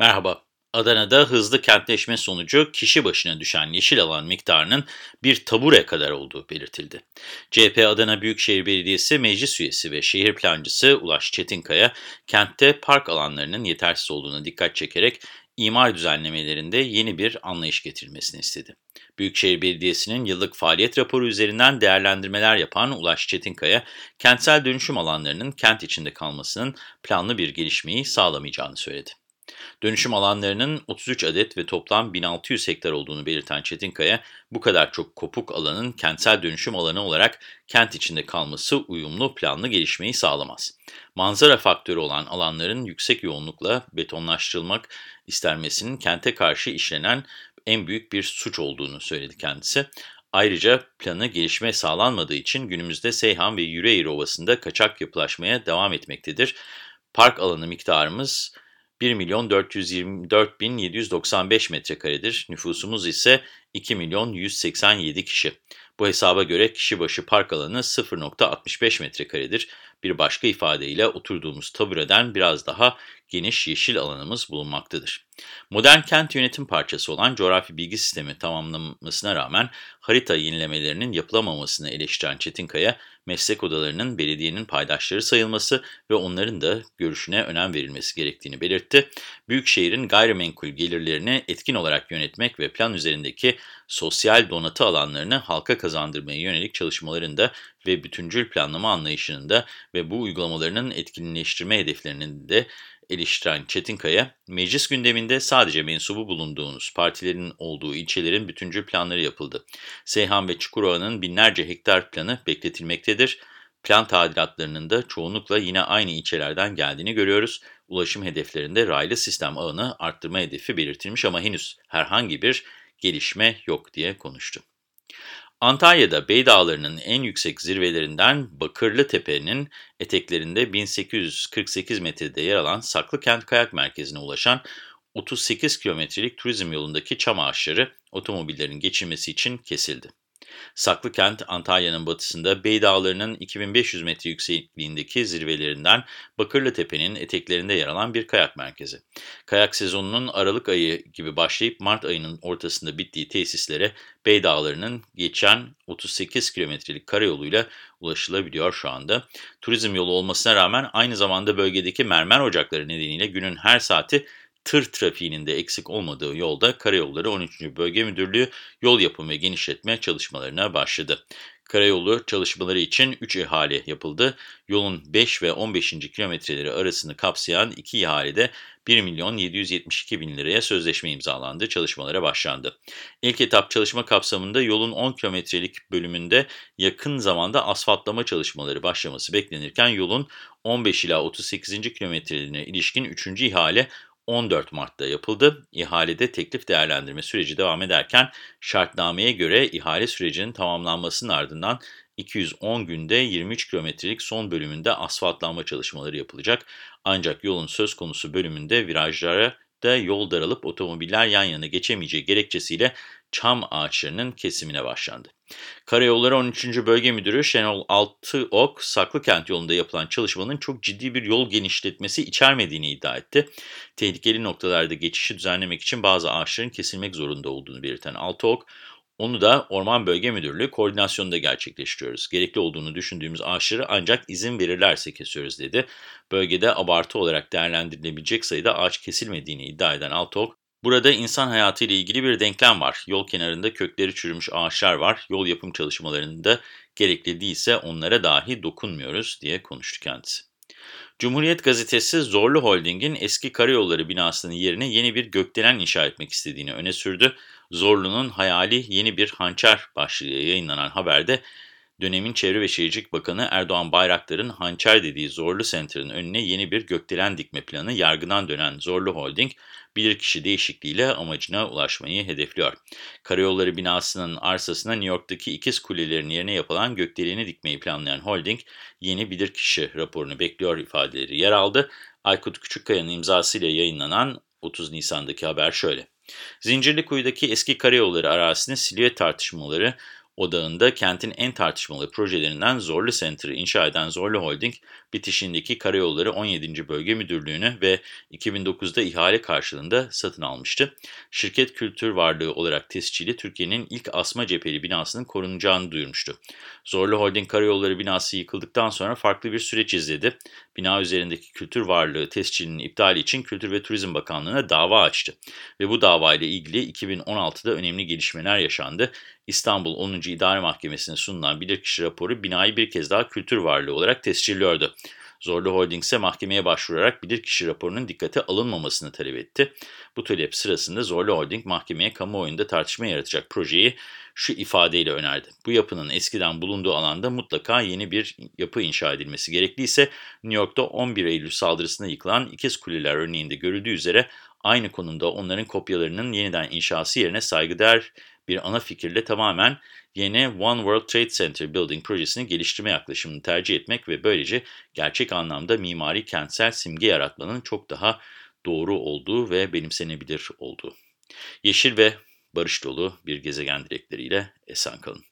Merhaba. Adana'da hızlı kentleşme sonucu kişi başına düşen yeşil alan miktarının bir tabure kadar olduğu belirtildi. CHP Adana Büyükşehir Belediyesi Meclis Üyesi ve şehir plancısı Ulaş Çetinkaya, kentte park alanlarının yetersiz olduğuna dikkat çekerek imar düzenlemelerinde yeni bir anlayış getirilmesini istedi. Büyükşehir Belediyesi'nin yıllık faaliyet raporu üzerinden değerlendirmeler yapan Ulaş Çetinkaya, kentsel dönüşüm alanlarının kent içinde kalmasının planlı bir gelişmeyi sağlamayacağını söyledi. Dönüşüm alanlarının 33 adet ve toplam 1600 hektar olduğunu belirten Çetinkaya, bu kadar çok kopuk alanın kentsel dönüşüm alanı olarak kent içinde kalması uyumlu planlı gelişmeyi sağlamaz. Manzara faktörü olan alanların yüksek yoğunlukla betonlaştırılmak istenmesinin kente karşı işlenen en büyük bir suç olduğunu söyledi kendisi. Ayrıca planı gelişme sağlanmadığı için günümüzde Seyhan ve Yüreğir Ovası'nda kaçak yapılaşmaya devam etmektedir. Park alanı miktarımız 1 milyon 424 bin 795 metrekaredir. Nüfusumuz ise 2 milyon 187 kişi. Bu hesaba göre kişi başı park alanı 0.65 metrekaredir. Bir başka ifadeyle oturduğumuz tabureden biraz daha geniş yeşil alanımız bulunmaktadır. Modern kent yönetim parçası olan coğrafi bilgi sistemi tamamlanmasına rağmen harita yenilemelerinin yapılamamasını eleştiren Çetinkaya, meslek odalarının belediyenin paydaşları sayılması ve onların da görüşüne önem verilmesi gerektiğini belirtti. Büyükşehir'in gayrimenkul gelirlerini etkin olarak yönetmek ve plan üzerindeki sosyal donatı alanlarını halka kazandırmaya yönelik çalışmalarında ve bütüncül planlama anlayışının da ve bu uygulamalarının etkinleştirme hedeflerinin de eleştiren Çetinkaya, meclis gündeminde sadece mensubu bulunduğunuz partilerin olduğu ilçelerin bütüncül planları yapıldı. Seyhan ve Çukurova'nın binlerce hektar planı bekletilmektedir. Plan tadilatlarının da çoğunlukla yine aynı ilçelerden geldiğini görüyoruz. Ulaşım hedeflerinde raylı sistem ağını arttırma hedefi belirtilmiş ama henüz herhangi bir gelişme yok diye konuştu. Antalya'da Beydağları'nın en yüksek zirvelerinden Bakırlı Tepe'nin eteklerinde 1848 metrede yer alan Saklıkent Kayak Merkezi'ne ulaşan 38 kilometrelik turizm yolundaki çam ağaçları otomobillerin geçilmesi için kesildi. Saklıkent, Antalya'nın batısında Bey Dağları'nın 2500 metre yüksekliğindeki zirvelerinden Bakırlı Tepe'nin eteklerinde yer alan bir kayak merkezi. Kayak sezonunun Aralık ayı gibi başlayıp Mart ayının ortasında bittiği tesislere Bey Dağları'nın geçen 38 kilometrelik karayoluyla ulaşılabiliyor şu anda. Turizm yolu olmasına rağmen aynı zamanda bölgedeki mermer ocakları nedeniyle günün her saati tır trafiğinin de eksik olmadığı yolda Karayolları 13. Bölge Müdürlüğü yol yapım ve genişletme çalışmalarına başladı. Karayolu çalışmaları için 3 ihale yapıldı. Yolun 5 ve 15. kilometreleri arasını kapsayan iki ihalede 1 milyon 772 bin liraya sözleşme imzalandı, çalışmalara başlandı. İlk etap çalışma kapsamında yolun 10 kilometrelik bölümünde yakın zamanda asfaltlama çalışmaları başlaması beklenirken yolun 15 ila 38. kilometrelerine ilişkin 3. ihale 14 Mart'ta yapıldı. İhalede teklif değerlendirme süreci devam ederken şartnameye göre ihale sürecinin tamamlanmasının ardından 210 günde 23 kilometrelik son bölümünde asfaltlanma çalışmaları yapılacak. Ancak yolun söz konusu bölümünde virajlara da yol daralıp otomobiller yan yana geçemeyeceği gerekçesiyle çam ağaçlarının kesimine başlandı. Karayolları 13. Bölge Müdürü Şenol Altıok, Saklıkent yolunda yapılan çalışmanın çok ciddi bir yol genişletmesi içermediğini iddia etti. Tehlikeli noktalarda geçişi düzenlemek için bazı ağaçların kesilmek zorunda olduğunu belirten Altıok, onu da Orman Bölge Müdürlüğü koordinasyonunda gerçekleştiriyoruz. Gerekli olduğunu düşündüğümüz ağaçları ancak izin verirlerse kesiyoruz dedi. Bölgede abartı olarak değerlendirilebilecek sayıda ağaç kesilmediğini iddia eden Altok, Burada insan hayatı ile ilgili bir denklem var. Yol kenarında kökleri çürümüş ağaçlar var. Yol yapım çalışmalarında gerekli değilse onlara dahi dokunmuyoruz diye konuştu kendisi. Cumhuriyet Gazetesi Zorlu Holding'in eski karayolları binasının yerine yeni bir gökdelen inşa etmek istediğini öne sürdü. Zorlu'nun hayali yeni bir hançer başlığıyla yayınlanan haberde dönemin Çevre ve Şehircilik Bakanı Erdoğan Bayraktar'ın hançer dediği Zorlu Center'ın önüne yeni bir gökdelen dikme planı yargıdan dönen Zorlu Holding, bilirkişi değişikliğiyle amacına ulaşmayı hedefliyor. Karayolları binasının arsasına New York'taki ikiz kulelerin yerine yapılan gökdeleni dikmeyi planlayan Holding, yeni bilirkişi raporunu bekliyor ifadeleri yer aldı. Aykut Küçükkaya'nın imzasıyla yayınlanan 30 Nisan'daki haber şöyle. Zincirlikuyu'daki eski karayolları arazisinde silüet tartışmaları odağında kentin en tartışmalı projelerinden Zorlu Center'ı inşa eden Zorlu Holding, bitişindeki Karayolları 17. Bölge Müdürlüğü'nü ve 2009'da ihale karşılığında satın almıştı. Şirket kültür varlığı olarak tescili Türkiye'nin ilk asma cepheli binasının korunacağını duyurmuştu. Zorlu Holding Karayolları binası yıkıldıktan sonra farklı bir süreç izledi. Bina üzerindeki kültür varlığı tescilinin iptali için Kültür ve Turizm Bakanlığı'na dava açtı. Ve bu davayla ilgili 2016'da önemli gelişmeler yaşandı. İstanbul 10. İdare Mahkemesi'ne sunulan bilirkişi raporu binayı bir kez daha kültür varlığı olarak tescilliyordu. Zorlu Holding ise mahkemeye başvurarak bilirkişi raporunun dikkate alınmamasını talep etti. Bu talep sırasında Zorlu Holding mahkemeye kamuoyunda tartışma yaratacak projeyi şu ifadeyle önerdi. Bu yapının eskiden bulunduğu alanda mutlaka yeni bir yapı inşa edilmesi gerekliyse New York'ta 11 Eylül saldırısında yıkılan ikiz kuleler örneğinde görüldüğü üzere aynı konumda onların kopyalarının yeniden inşası yerine saygıdeğer bir ana fikirle tamamen yeni One World Trade Center Building projesini geliştirme yaklaşımını tercih etmek ve böylece gerçek anlamda mimari kentsel simge yaratmanın çok daha doğru olduğu ve benimsenebilir olduğu. Yeşil ve barış dolu bir gezegen dilekleriyle esen kalın.